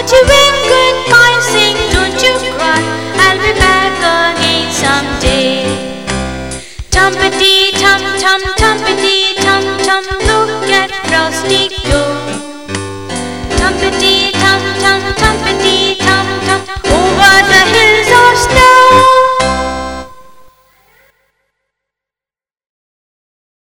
But you wink and I sing, don't you cry, I'll be back